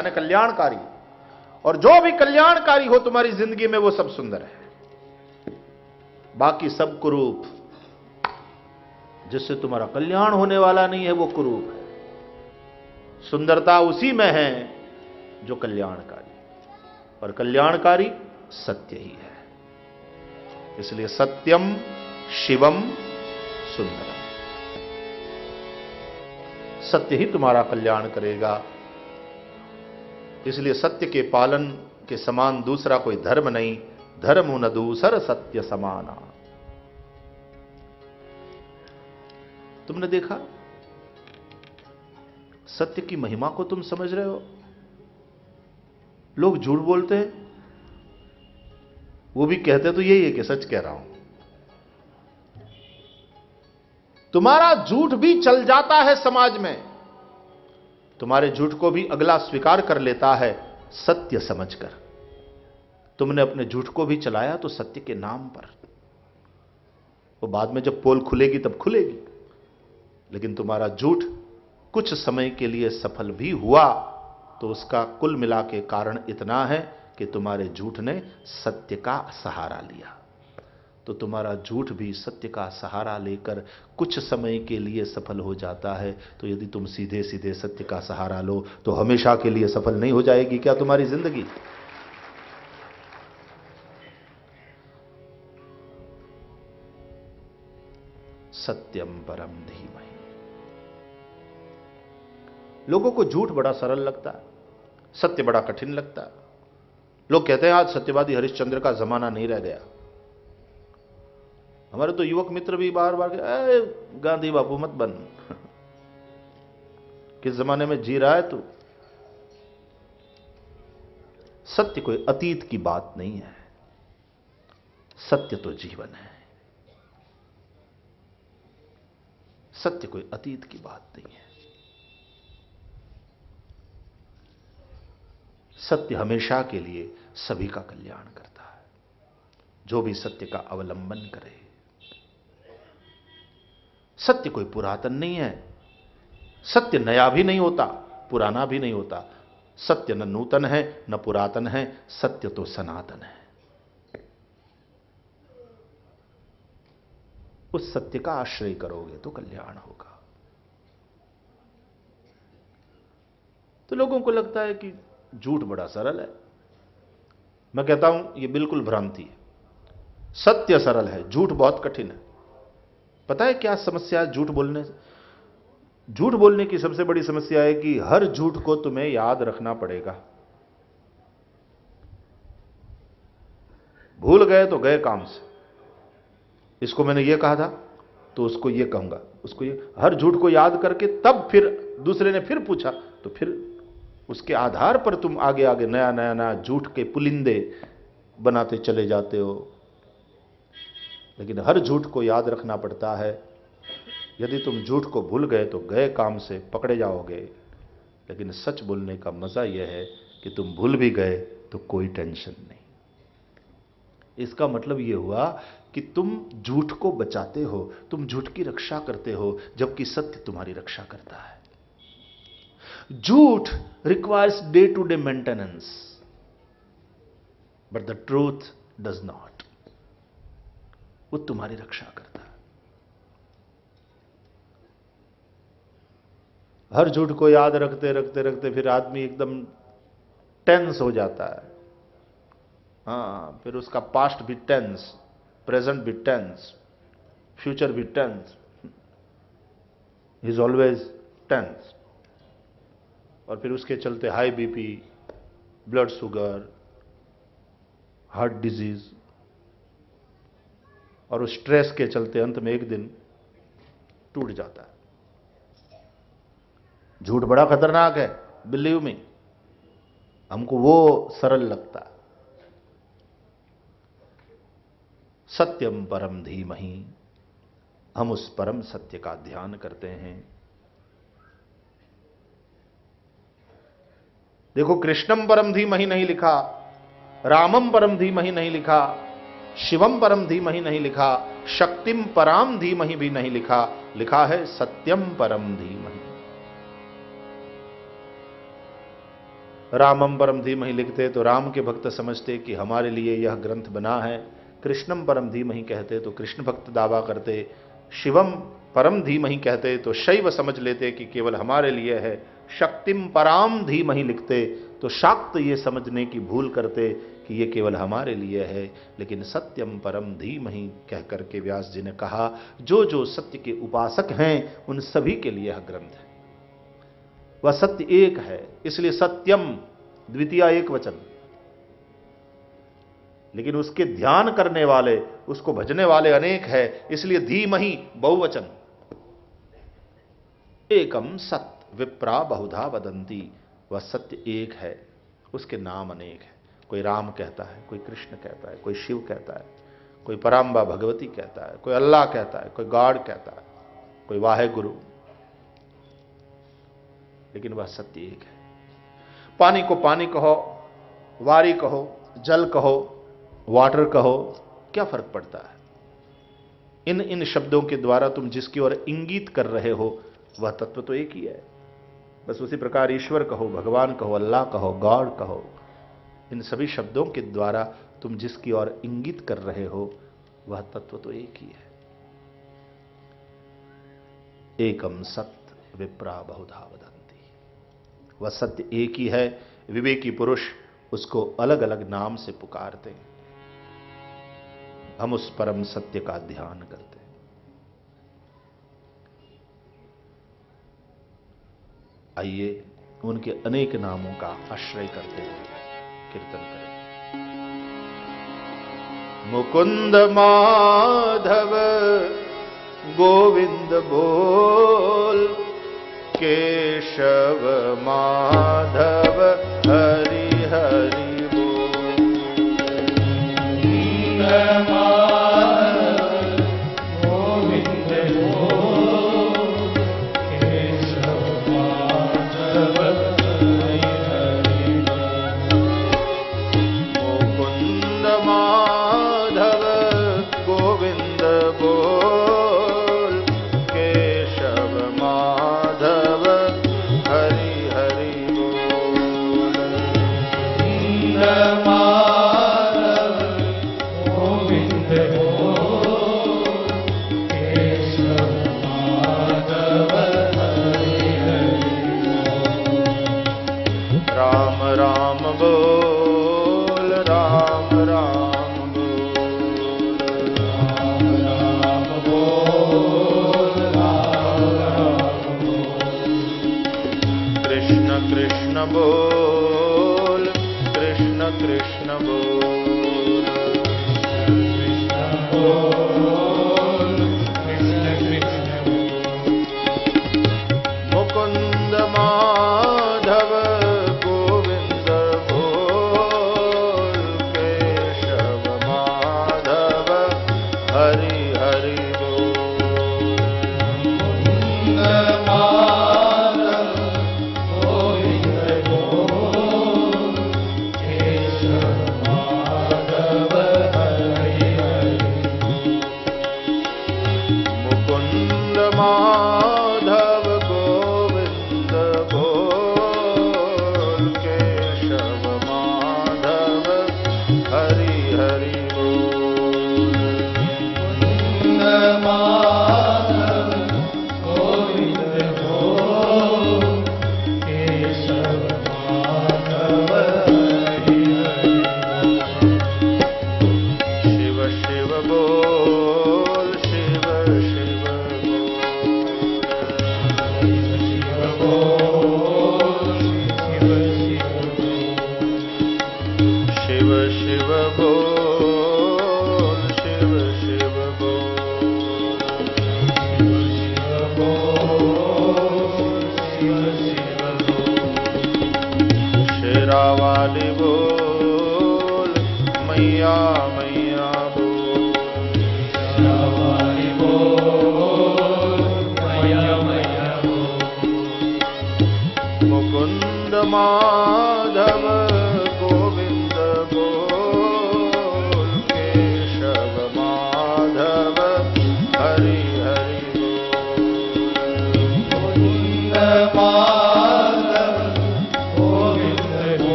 यानी कल्याणकारी। और जो भी कल्याणकारी हो तुम्हारी ज़िंदगी में, वो सब सुंदर है। बाकी सब कुरूप। जिससे तुम्हारा कल्याण होने वाला नहीं है, वो कुरूप है। सुंदरता उसी में है जो कल्याणकारी। और कल्याणकारी सत्य ही है। इसलिए सत्यम शिवम सुंदरम। सत्य ही तुम्हारा कल्याण करेगा। इसलिए सत्य के पालन के समान दूसरा कोई धर्म नहीं। धर्म न दूसर, सत्य समाना। तुमने देखा? सत्य की महिमा को तुम समझ रहे हो? लोग झूठ बोलते हैं। वो भी कहते तो यही है कि सच कह रहा हूँ। तुम्हारा झूठ भी चल जाता है समाज में। तुम्हारे झूठ को भी अगला स्वीकार कर लेता है, सत्य समझकर। तुमने अपने झूठ को भी चलाया तो सत्य के नाम पर। वो बाद में जब पोल खुलेगी तब खुलेगी। लेकिन तुम्हारा झूठ कुछ समय के लिए सफल भी हुआ तो उसका कुल मिला के कारण इतना है कि तुम्हारे झूठ ने सत्य का सहारा लिया। तो तुम्हारा झूठ भी सत्य का सहारा लेकर कुछ समय के लिए सफल हो जाता है। तो यदि तुम सीधे सीधे सत्य का सहारा लो तो हमेशा के लिए सफल नहीं हो जाएगी क्या तुम्हारी ज़िंदगी? सत्यम परम धीमहि। लोगों को झूठ बड़ा सरल लगता है सत्य बड़ा कठिन लगता। है लोग कहते हैं, आज सत्यवादी हरिश्चंद्र का जमाना नहीं रह गया। हमारे तो युवक मित्र भी बार बार अरे, गांधी बापू, मत बन। किस जमाने में जी रहा है तू? सत्य कोई अतीत की बात नहीं है। सत्य तो जीवन है। सत्य कोई अतीत की बात नहीं है। सत्य हमेशा के लिए सभी का कल्याण करता है। जो भी सत्य का अवलंबन करे सत्य कोई पुरातन नहीं है। सत्य नया भी नहीं होता, पुराना भी नहीं होता। सत्य न नूतन है, न पुरातन है, सत्य तो सनातन है। उस सत्य का आश्रय करोगे तो कल्याण होगा। तो लोगों को लगता है कि झूठ बड़ा सरल है। मैं कहता हूँ यह बिल्कुल भ्रांति है। सत्य सरल है, झूठ बहुत कठिन है। पता है क्या समस्या है झूठ बोलने झूठ बोलने की सबसे बड़ी समस्या है कि हर झूठ को तुम्हें याद रखना पड़ेगा। भूल गए तो गए काम से। इसको मैंने यह कहा था तो उसको यह कहूँगा, उसको ये, हर झूठ को याद करके तब फिर दूसरे ने फिर पूछा तो फिर उसके आधार पर तुम आगे आगे नया नया नया झूठ के पुलिंदे बनाते चले जाते हो। लेकिन हर झूठ को याद रखना पड़ता है। यदि तुम झूठ को भूल गए तो गए काम से, पकड़े जाओगे। लेकिन सच बोलने का मज़ा यह है कि तुम भूल भी गए तो कोई टेंशन नहीं। इसका मतलब यह हुआ कि तुम झूठ को बचाते हो, तुम झूठ की रक्षा करते हो, जबकि सत्य तुम्हारी रक्षा करता है। झूठ requires day to day maintenance but the truth does not वो तुम्हारी रक्षा करता है। हर झूठ को याद रखते रखते रखते फिर आदमी एकदम टेंस हो जाता है। हाँ फिर उसका पास्ट भी टेंस प्रेजेंट भी टेंस फ्यूचर भी टेंस इज़ ऑलवेज टेंस और फिर उसके चलते high BP blood sugar heart disease और उस स्ट्रेस के चलते अंत में एक दिन टूट जाता है। झूठ बड़ा खतरनाक है बिलीव में हमको वो सरल लगता है। सत्यम परम धीमही, हम उस परम सत्य का ध्यान करते हैं। देखो, कृष्णम परम धीमही नहीं लिखा, रामम परम धीमही नहीं लिखा शिवम परम धीमही नहीं लिखा, शक्तिम पराम धीमही भी नहीं लिखा लिखा है सत्यम परम धीमही। रामम परम धीमहि लिखते तो राम के भक्त समझते कि हमारे लिए यह ग्रंथ बना है। कृष्णम परम धीमहि कहते तो कृष्ण भक्त दावा करते। शिवम परम धीमहि कहते तो शैव समझ लेते कि केवल हमारे लिए है। शक्तिम पराम धीमहि लिखते तो शाक्त ये समझने की भूल करते कि ये केवल हमारे लिए है, लेकिन सत्यम परम धीमहि कह करके व्यास जी ने कहा, जो जो सत्य के उपासक हैं, उन सभी के लिए यह ग्रंथ है। वह सत्य एक है, इसलिए सत्यम द्वितीय एक वचन। लेकिन उसके ध्यान करने वाले, उसको भजने वाले अनेक है, इसलिए धीमही बहुवचन। एकम सत्य विप्रा बहुधा वदंती, वह सत्य एक है, उसके नाम अनेक है। कोई राम कहता है, कोई कृष्ण कहता है, कोई शिव कहता है, कोई पराम्बा भगवती कहता है, कोई अल्लाह कहता है, कोई गॉड कहता है, कोई वाहे गुरु लेकिन वह सत्य एक है। पानी को पानी कहो, वारी कहो, जल कहो, वाटर कहो, क्या फ़र्क पड़ता है? इन इन शब्दों के द्वारा तुम जिसकी ओर इंगित कर रहे हो, वह तत्व तो एक ही है। बस उसी प्रकार ईश्वर कहो, भगवान कहो, अल्लाह कहो, गॉड कहो इन सभी शब्दों के द्वारा तुम जिसकी ओर इंगित कर रहे हो, वह तत्व तो एक ही है। एकम सत्य विप्रा बहुधा वदंती। वह सत्य एक ही है, विवेकी पुरुष उसको अलग अलग नाम से पुकारते हैं। हम उस परम सत्य का ध्यान करते हैं। आइए उनके अनेक नामों का आश्रय करते हुए कीर्तन करें। मुकुंद माधव गोविंद बोल केशव माधव हरि हरि बोल।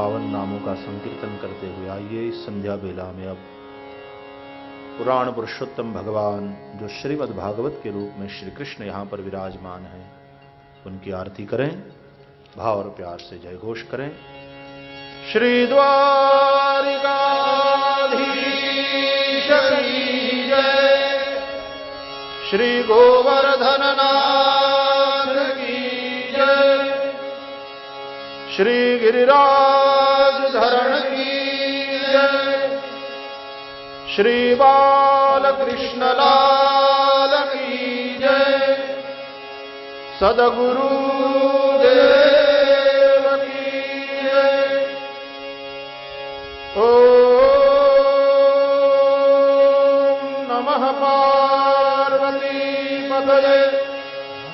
पावन नामों का संकीर्तन करते हुए आइए इस संध्या बेला में अब पुराण पुरुषोत्तम भगवान, जो श्रीमद् भागवत के रूप में श्री कृष्ण यहाँ पर विराजमान हैं, उनकी आरती करें, भाव और प्यार से जय घोष करें। श्री द्वारिकाधीश श्री गोवर्धन नाथ की जय। श्री गिरिराज श्री बालकृष्ण लाल की जय। सदगुरु देव की जय। ॐ नमः पार्वती पतये।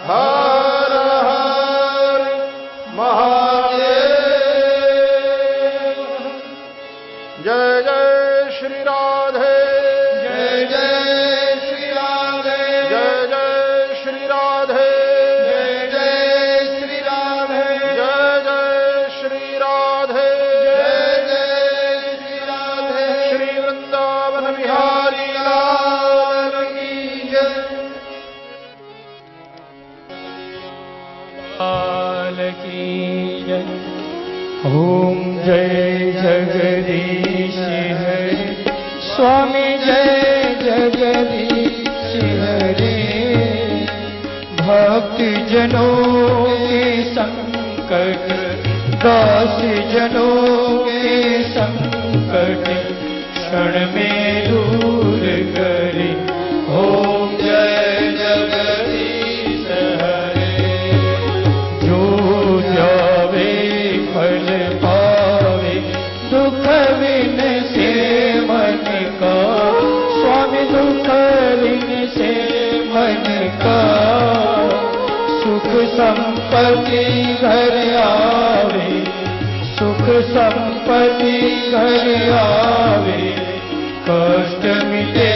हर लाल की जय। ओम जय जगदीश हरे। स्वामी जय जगदीश हरे। भक्त जनों के संकट दास जनों के संकट, क्षण में संपत्ति घर आवे सुख संपत्ति घर आवे कष्ट मिटे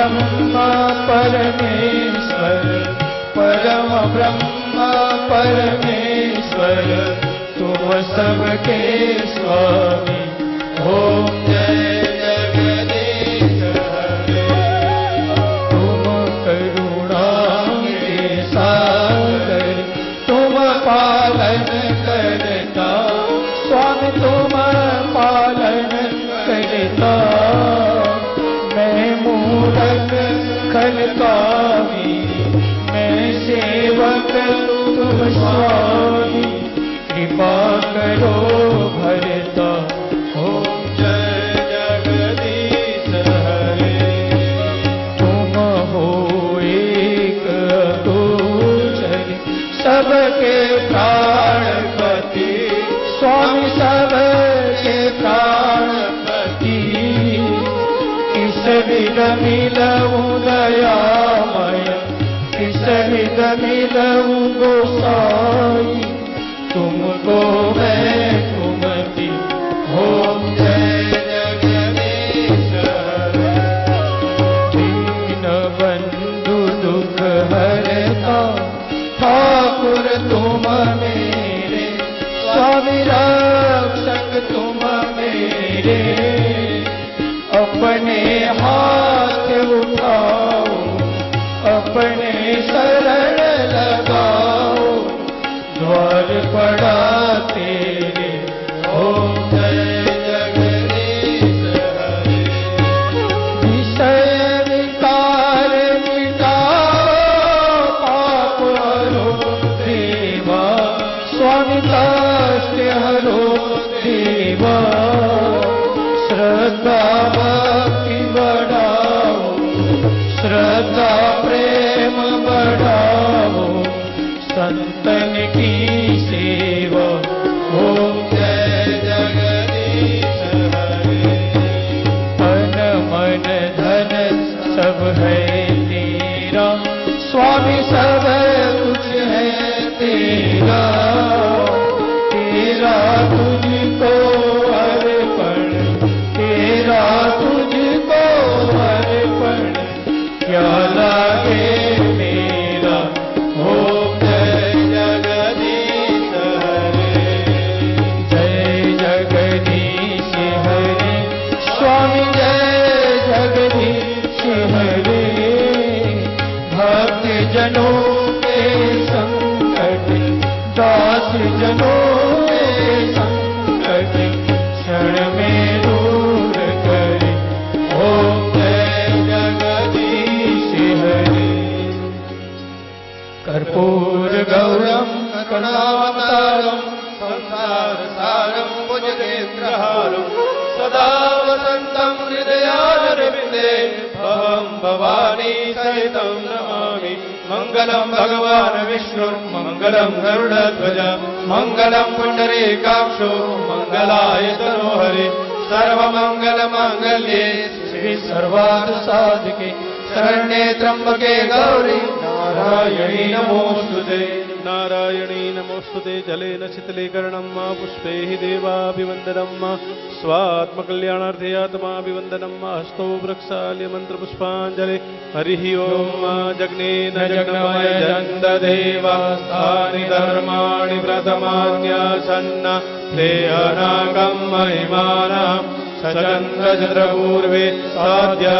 ब्रह्म परमेश्वर परम ब्रह्मा परमेश्वर तुम सबके स्वामी ओम मिलऊं दयामय किस विध मिलऊं गोसाई। तुमको मैं तुमकी हरता। ठाकुर तुम मेरे। स्वामी रक्षक तुम मेरे। Krishna. सदा वसंतम हृदयारविंदे अहम भवानी सहितं नमामि। मङ्गलं भगवान् विष्णुर्मङ्गलं गरुडध्वज मङ्गलं पुण्डरीकाक्षो मङ्गलाय तनोहरि सर्वमङ्गलमाङ्गल्ये श्री सर्वार्थ साधिके शरण्ये त्र्यम्बके गौरी नारायणी नमोऽस्तुते नारायणी नमोस्तुते जलेन शीतलीकरणं मा पुष्पैः देवाभिवन्दनं मा स्वात्मकल्याणार्थे आत्माभिवन्दनं हस्तो वृक्षाल्य मन्त्रपुष्पाञ्जलि हरिः ॐ मा जग्नेन जग्नमय जन्ददेवास्तानि धर्माणि प्रथमान्यासन्न अनागं महिमानां सचन्द्रचन्द्रपूर्वे साध्या